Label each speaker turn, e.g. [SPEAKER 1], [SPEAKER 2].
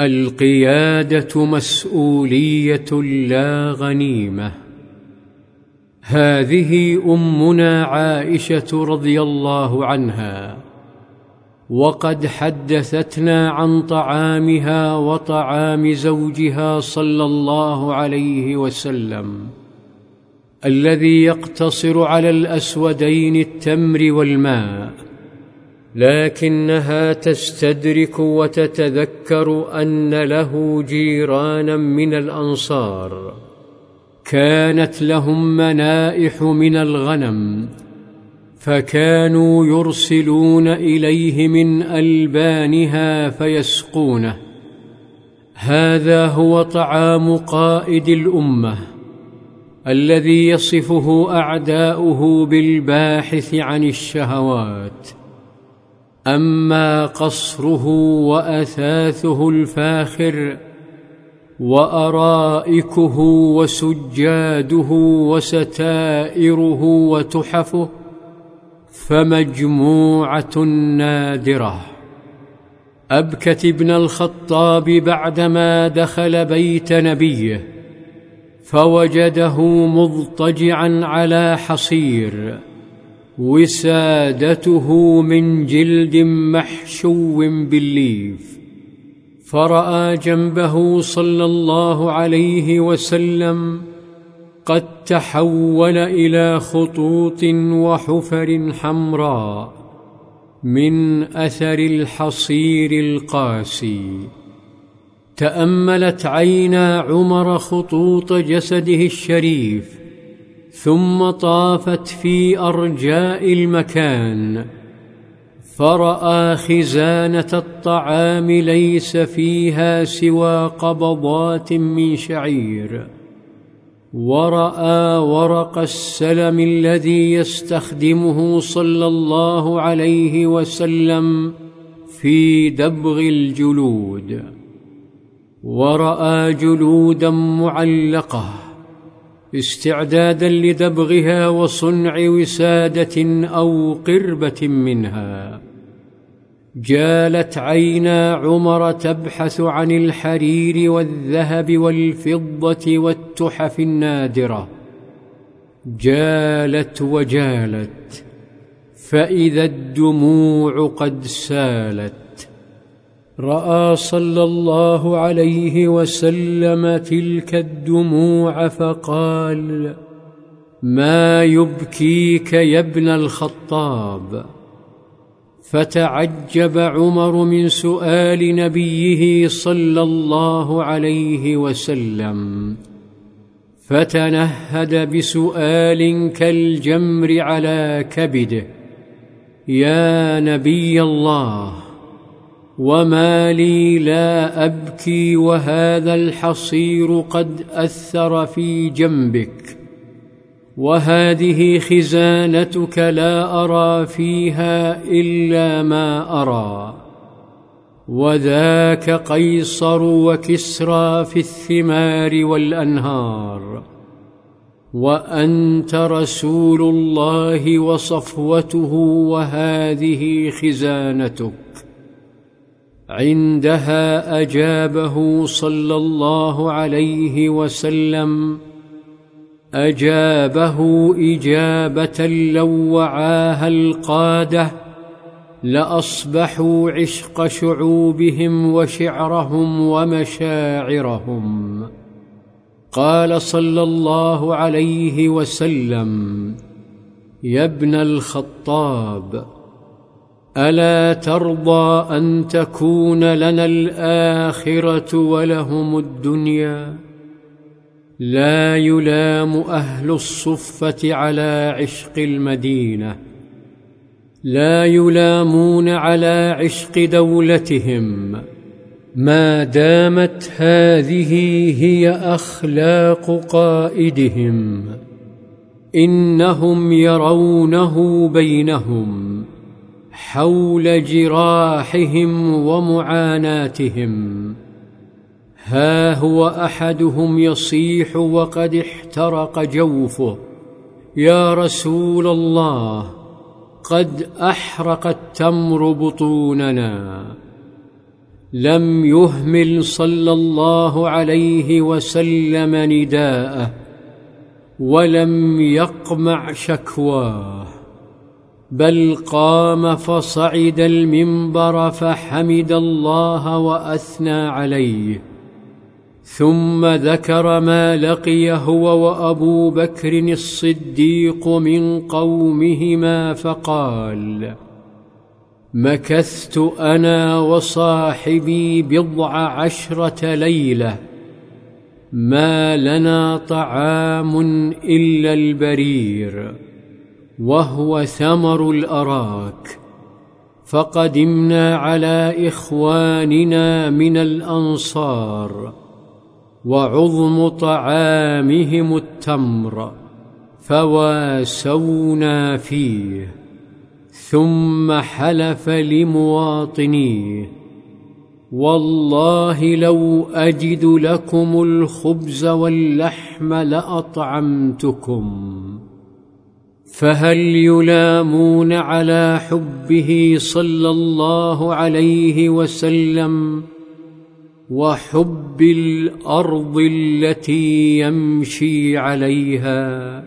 [SPEAKER 1] القيادة مسؤولية لا غنيمة. هذه أمنا عائشة رضي الله عنها. وقد حدثتنا عن طعامها وطعام زوجها صلى الله عليه وسلم الذي يقتصر على الأسودين التمر والماء. لكنها تستدرك وتتذكر أن له جيرانا من الأنصار. كانت لهم منائح من الغنم فكانوا يرسلون إليه من ألبانها فيسقونه. هذا هو طعام قائد الأمة الذي يصفه أعداؤه بالباحث عن الشهوات. أما قصره وأثاثه الفاخر وأرائكه وسجاده وستائره وتحفه فمجموعة نادرة. أبكت ابن الخطاب بعدما دخل بيت نبيه فوجده مضطجعا على حصير. وسادته من جلد محشو بالليف. فرأى جنبه صلى الله عليه وسلم قد تحول إلى خطوط وحفر حمراء من أثر الحصير القاسي. تأملت عينا عمر خطوط جسده الشريف ثم طافت في أرجاء المكان فرأى خزانة الطعام ليس فيها سوى قبضات من شعير ورأى ورق السلم الذي يستخدمه صلى الله عليه وسلم في دبغ الجلود ورأى جلودا معلقة. استعدادا لدبغها وصنع وسادة أو قربة منها. جالت عينا عمر تبحث عن الحرير والذهب والفضة والتحف النادرة. جالت وجالت فإذا الدموع قد سالت. رأى صلى الله عليه وسلم تلك الدموع فقال ما يبكيك يا ابن الخطاب؟ فتعجب عمر من سؤال نبيه صلى الله عليه وسلم فتنهد بسؤال كالجمر على كبده يا نبي الله وما لي لا ابكي وهذا الحصير قد اثر في جنبك وهذه خزانتك لا ارى فيها الا ما ارى وذاك قيصر وكسرى في الثمار والانهار وانت رسول الله وصفوته وهذه خزانتك عندها أجابه صلى الله عليه وسلم. أجابه إجابة لو وعاها القادة لأصبحوا عشق شعوبهم وشعرهم ومشاعرهم. قال صلى الله عليه وسلم يا ابن الخطاب ألا ترضى أن تكون لنا الآخرة ولهم الدنيا؟ لا يلام أهل الصفة على عشق المدينة. لا يلامون على عشق دولتهم. ما دامت هذه هي أخلاق قائدهم. إنهم يرونه بينهم. حول جراحهم ومعاناتهم. ها هو أحدهم يصيح وقد احترق جوفه. يا رسول الله قد أحرق التمر بطوننا. لم يهمل صلى الله عليه وسلم نداءه ولم يقمع شكواه. بل قام فصعد المنبر فحمد الله وأثنى عليه. ثم ذكر ما لقي هو وأبو بكر الصديق من قومهما فقال مكثت أنا وصاحبي بضع عشرة ليلة ما لنا طعام إلا البرير. وهو ثمر الأراك. فقدمنا على إخواننا من الأنصار وعظم طعامهم التمر فواسونا فيه ثم حلف لمواطنيه. والله لو أجد لكم الخبز واللحم لأطعمتكم. فهل يلامون على حبه صلى الله عليه وسلم وحب الأرض التي يمشي عليها؟